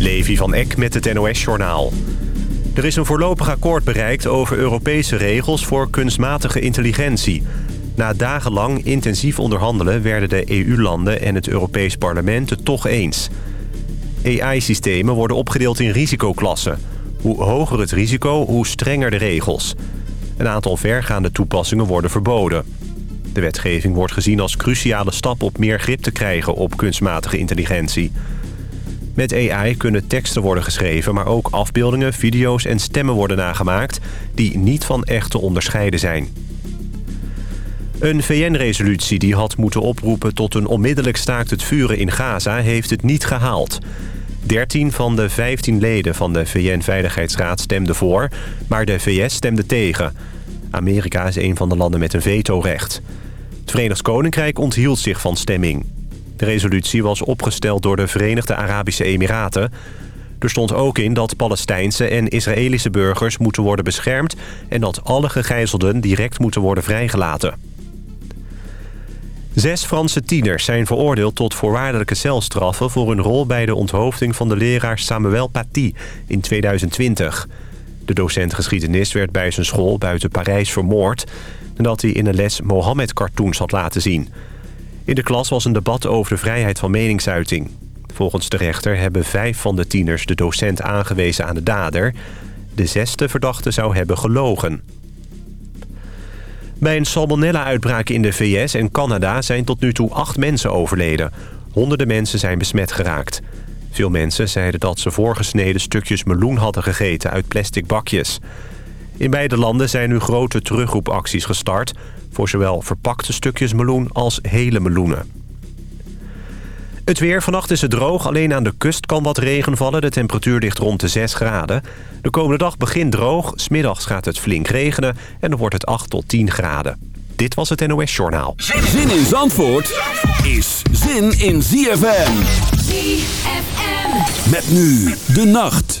Levi van Eck met het NOS-journaal. Er is een voorlopig akkoord bereikt over Europese regels voor kunstmatige intelligentie. Na dagenlang intensief onderhandelen werden de EU-landen en het Europees Parlement het toch eens. AI-systemen worden opgedeeld in risicoklassen. Hoe hoger het risico, hoe strenger de regels. Een aantal vergaande toepassingen worden verboden. De wetgeving wordt gezien als cruciale stap op meer grip te krijgen op kunstmatige intelligentie. Met AI kunnen teksten worden geschreven, maar ook afbeeldingen, video's en stemmen worden nagemaakt... die niet van echt te onderscheiden zijn. Een VN-resolutie die had moeten oproepen tot een onmiddellijk staakt het vuren in Gaza... heeft het niet gehaald. 13 van de 15 leden van de VN-veiligheidsraad stemden voor, maar de VS stemde tegen. Amerika is een van de landen met een vetorecht. Het Verenigd Koninkrijk onthield zich van stemming. De resolutie was opgesteld door de Verenigde Arabische Emiraten. Er stond ook in dat Palestijnse en Israëlische burgers moeten worden beschermd... en dat alle gegijzelden direct moeten worden vrijgelaten. Zes Franse tieners zijn veroordeeld tot voorwaardelijke celstraffen... voor hun rol bij de onthoofding van de leraar Samuel Paty in 2020. De docent geschiedenis werd bij zijn school buiten Parijs vermoord... nadat hij in een les Mohammed-cartoons had laten zien... In de klas was een debat over de vrijheid van meningsuiting. Volgens de rechter hebben vijf van de tieners de docent aangewezen aan de dader. De zesde verdachte zou hebben gelogen. Bij een salmonella-uitbraak in de VS en Canada zijn tot nu toe acht mensen overleden. Honderden mensen zijn besmet geraakt. Veel mensen zeiden dat ze voorgesneden stukjes meloen hadden gegeten uit plastic bakjes. In beide landen zijn nu grote terugroepacties gestart... voor zowel verpakte stukjes meloen als hele meloenen. Het weer. Vannacht is het droog. Alleen aan de kust kan wat regen vallen. De temperatuur ligt rond de 6 graden. De komende dag begint droog. Smiddags gaat het flink regenen. En dan wordt het 8 tot 10 graden. Dit was het NOS Journaal. Zin in Zandvoort is zin in ZFM. ZFM. Met nu de nacht.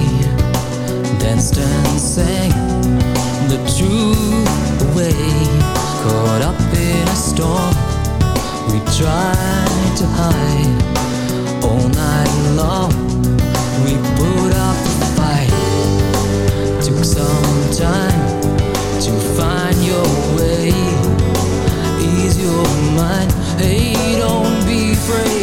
sang the truth away Caught up in a storm We tried to hide. All night long We put up a fight. Took some time To find your way. Ease your mind Hey, don't be afraid.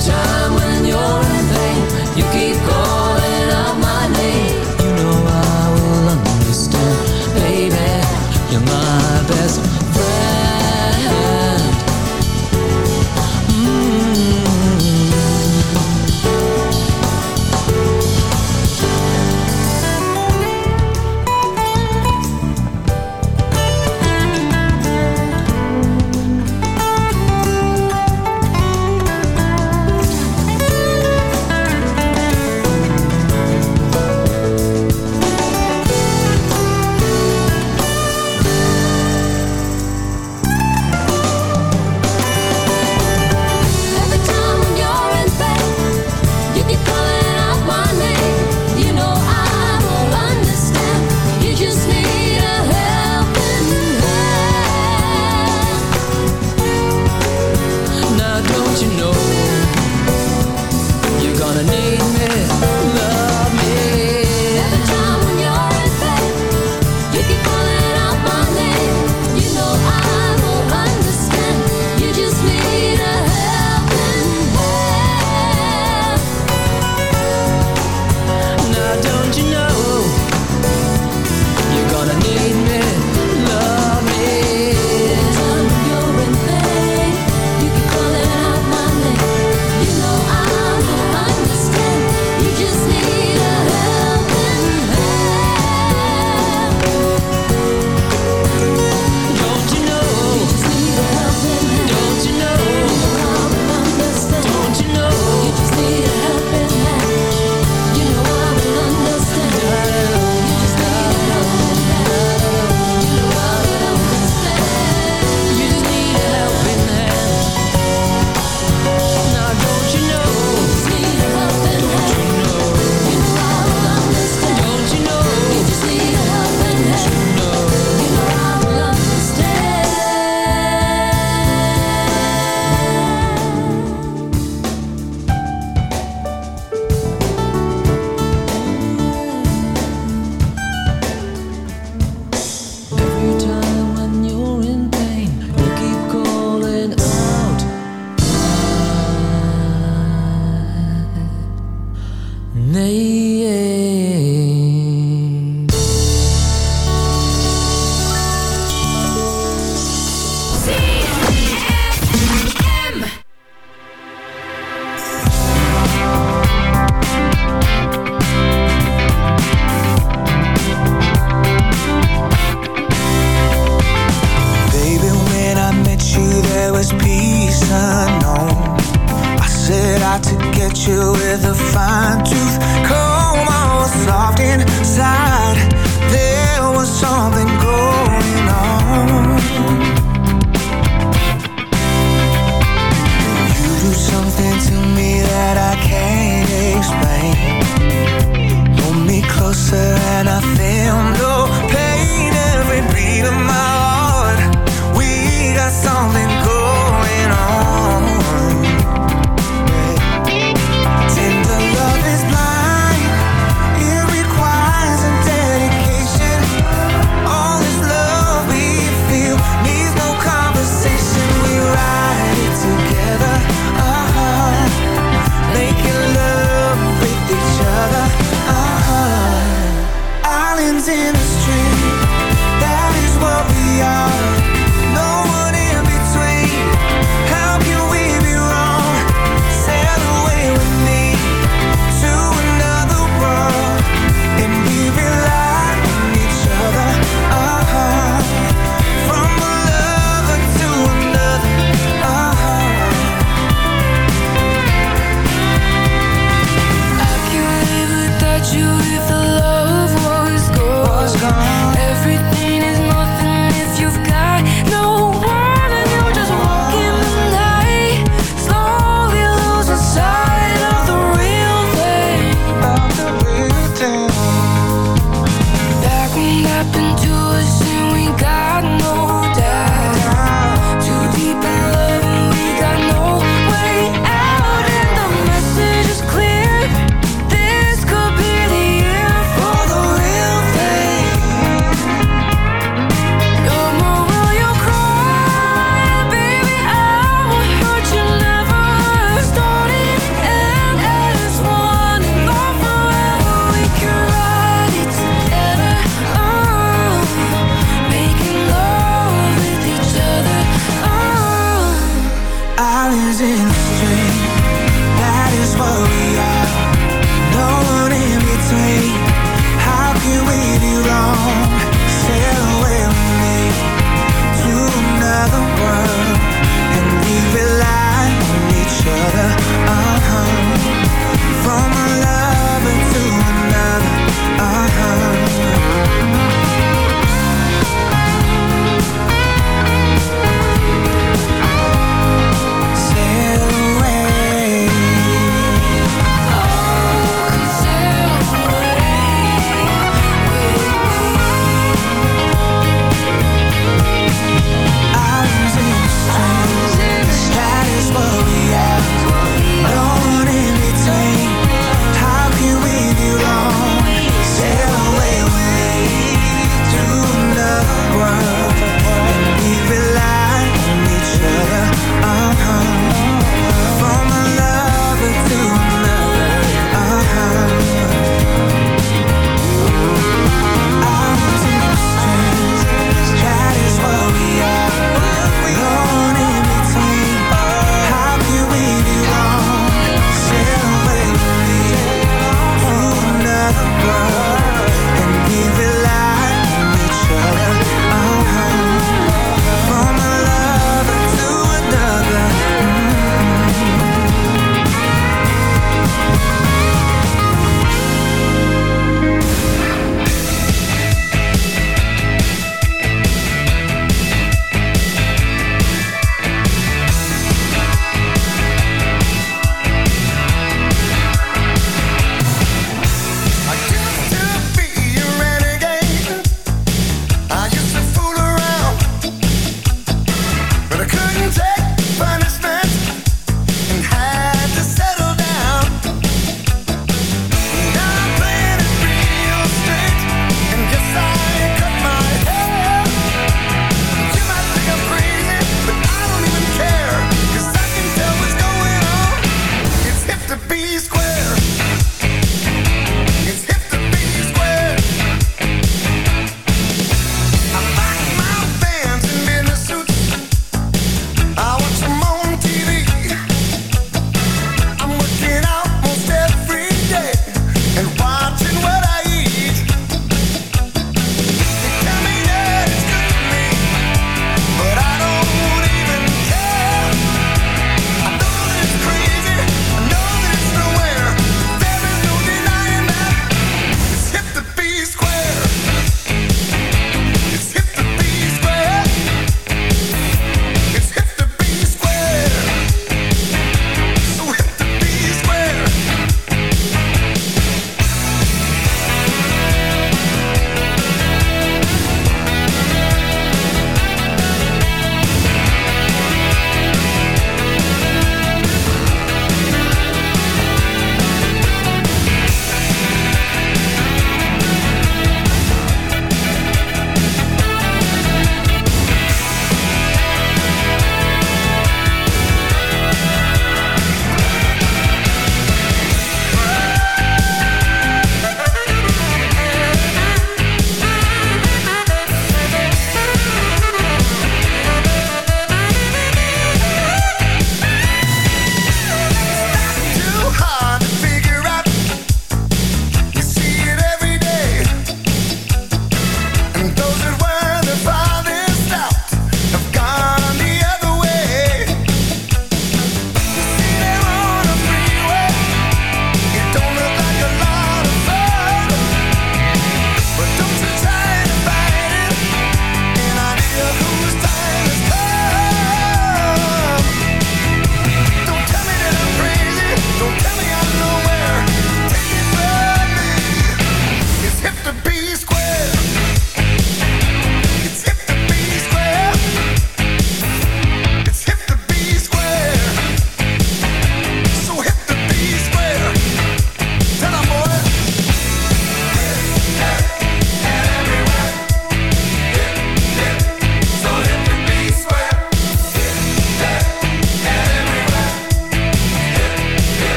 time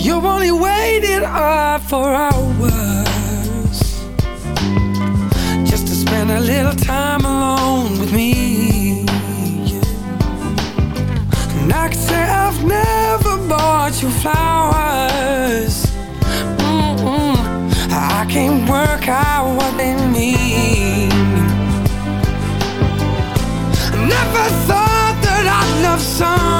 You only waited uh, up for hours just to spend a little time alone with me. And I can say I've never bought you flowers. Mm -mm. I can't work out what they mean. Never thought that I'd love someone.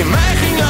je mij ging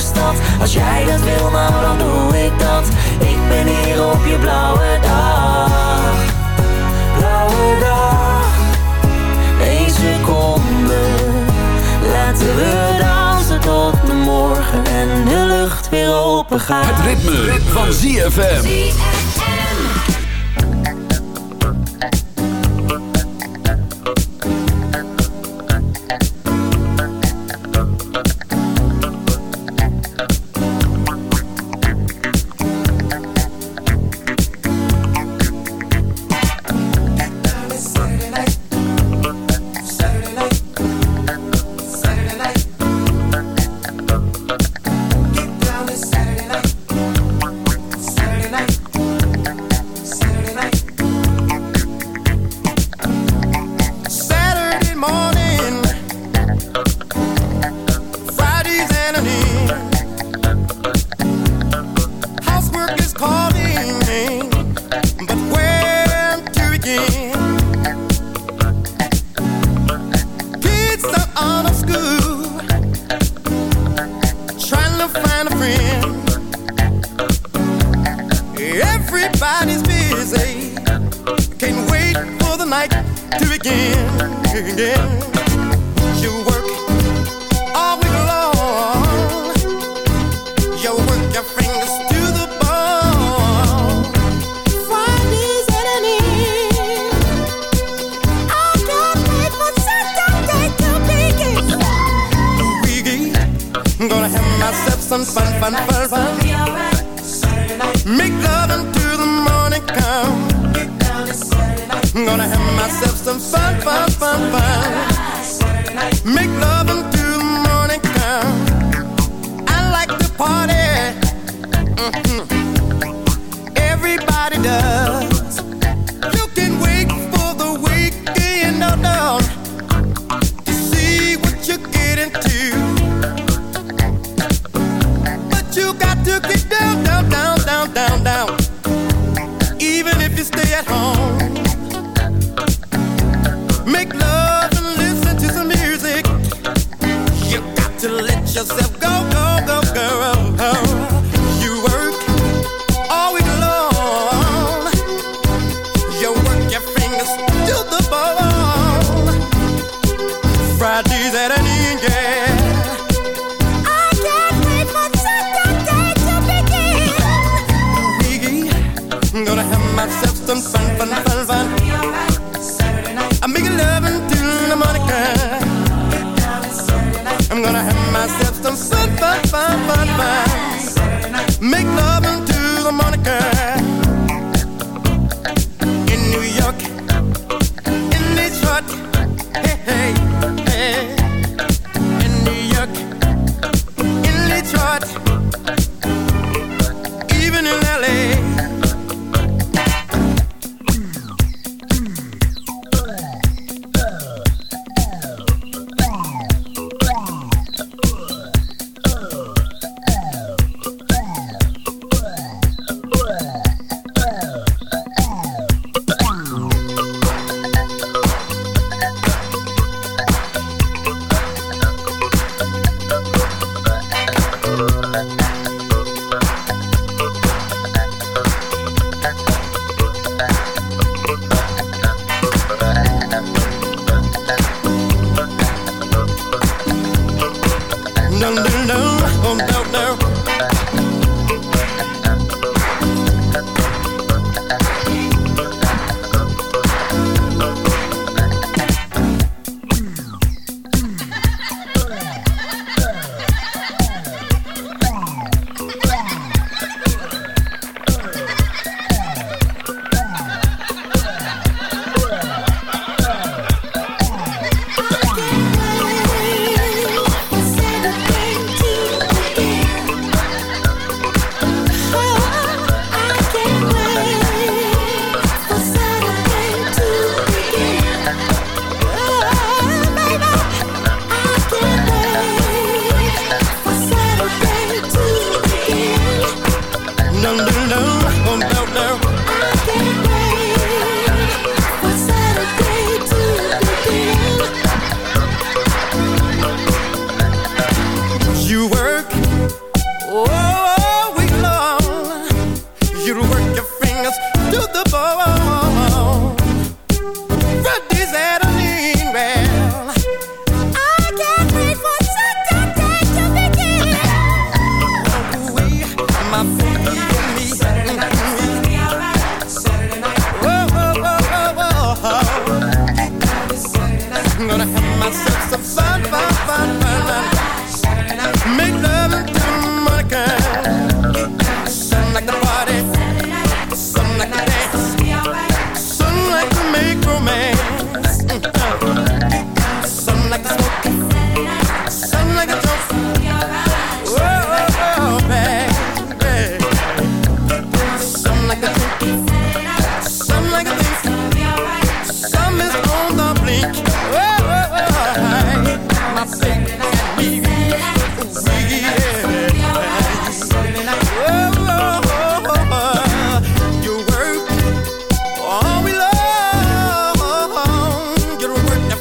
de stad. Als jij dat wil, nou dan doe ik dat. Ik ben hier op je blauwe dag. Blauwe dag. Eén seconde. Laten we dansen tot de morgen En de lucht weer open gaat Het ritme, van ZFM.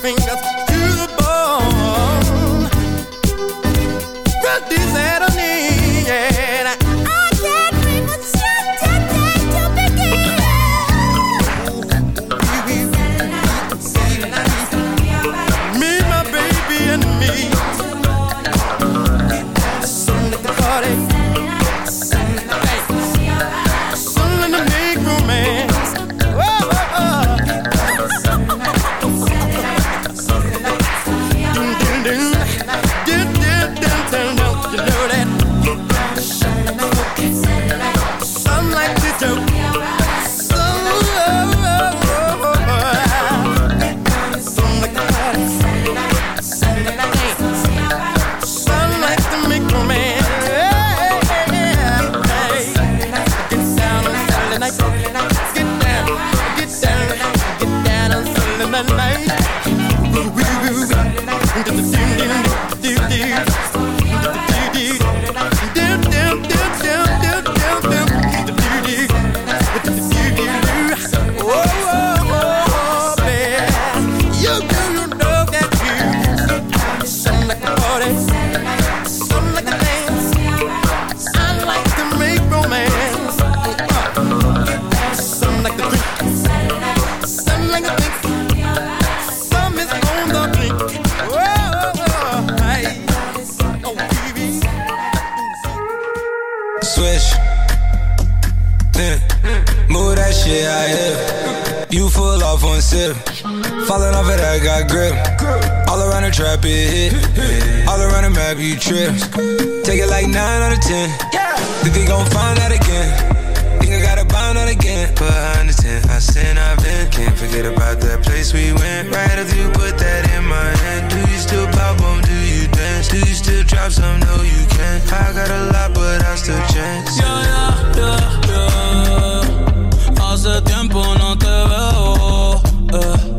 Fingers gon' find that again. Think I gotta bind out again. Behind the tent, I sin, I've been. Can't forget about that place we went. Right after you put that in my hand. Do you still pop on? Do you dance? Do you still drop some? No, you can't. I got a lot, but I still chance. Yeah, yeah, yeah, yeah. Hace tiempo no te veo. Eh.